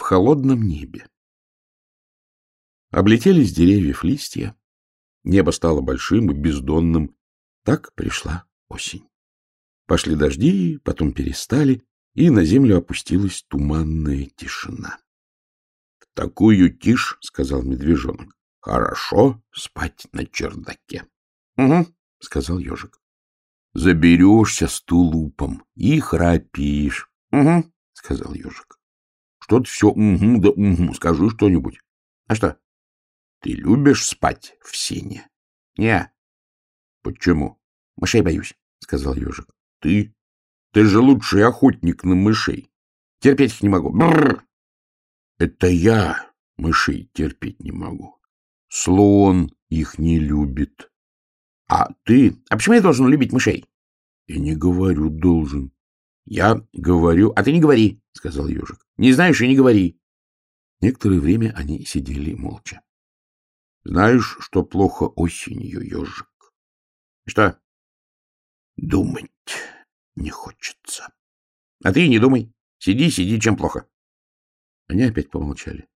в холодном небе. Облетели с деревьев листья, небо стало большим и бездонным. Так пришла осень. Пошли дожди, потом перестали, и на землю опустилась туманная тишина. — В такую тишь, — сказал медвежонок, — хорошо спать на чердаке. — Угу, — сказал ежик. — Заберешься с тулупом и храпишь. — Угу, — сказал ежик. — Что ты все угу да угу, скажи что-нибудь. — А что? — Ты любишь спать в сене? — Не. — Почему? — Мышей боюсь, — сказал ежик. — Ты? Ты же лучший охотник на мышей. Терпеть их не могу. Бррр. Это я мышей терпеть не могу. Слон их не любит. А ты? А почему я должен любить мышей? Я не говорю должен. Я говорю... А ты не говори, сказал ежик. Не знаешь и не говори. Некоторое время они сидели молча. Знаешь, что плохо осенью, ежик? Что? Думать не хочется. А ты не думай. Сиди, сиди, чем плохо. Они опять помолчали.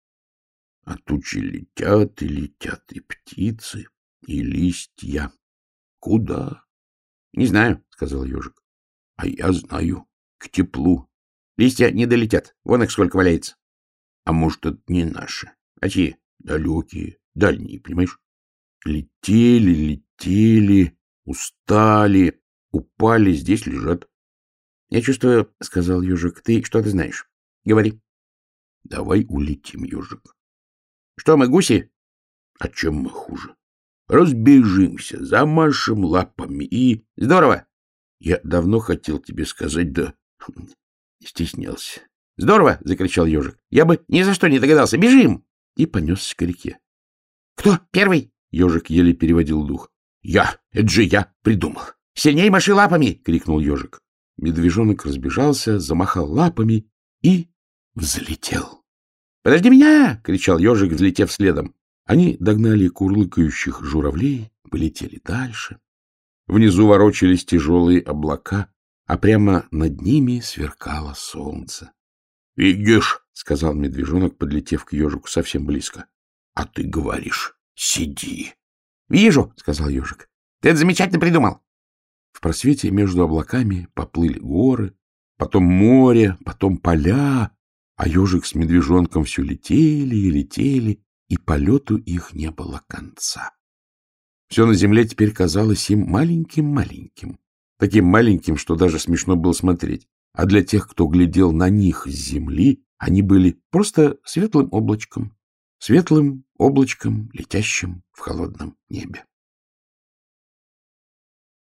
А тучи летят и летят, и птицы, и листья. Куда? Не знаю, сказал ежик. А я знаю, к теплу. Листья не долетят. Вон их сколько валяется. А может, это не наши? А чьи? Далекие, дальние, понимаешь? Летели, летели, устали, упали, здесь лежат. — Я чувствую, — сказал ежик, — ты что-то знаешь. Говори. — Давай улетим, ежик. — Что, мы гуси? — А чем мы хуже? Разбежимся, замашем лапами и... — Здорово! Я давно хотел тебе сказать, да стеснялся. — Здорово! — закричал ежик. — Я бы ни за что не догадался. Бежим! И понесся к реке. — Кто первый? — ежик еле переводил дух. — Я! Это же я придумал! — Сильней маши лапами! — крикнул ежик. Медвежонок разбежался, замахал лапами и взлетел. — Подожди меня! — кричал ежик, взлетев следом. Они догнали курлыкающих журавлей, полетели дальше. Внизу ворочались тяжелые облака, а прямо над ними сверкало солнце. — Видишь, — сказал медвежонок, подлетев к ежику совсем близко. — А ты говоришь, сиди. — Вижу, — сказал ежик. — Ты это замечательно придумал. В просвете между облаками поплыли горы, потом море, потом поля, а ежик с медвежонком все летели и летели, и полету их не было конца. Все на земле теперь казалось им маленьким-маленьким, таким маленьким, что даже смешно было смотреть, а для тех, кто глядел на них с земли, они были просто светлым облачком, светлым облачком, летящим в холодном небе.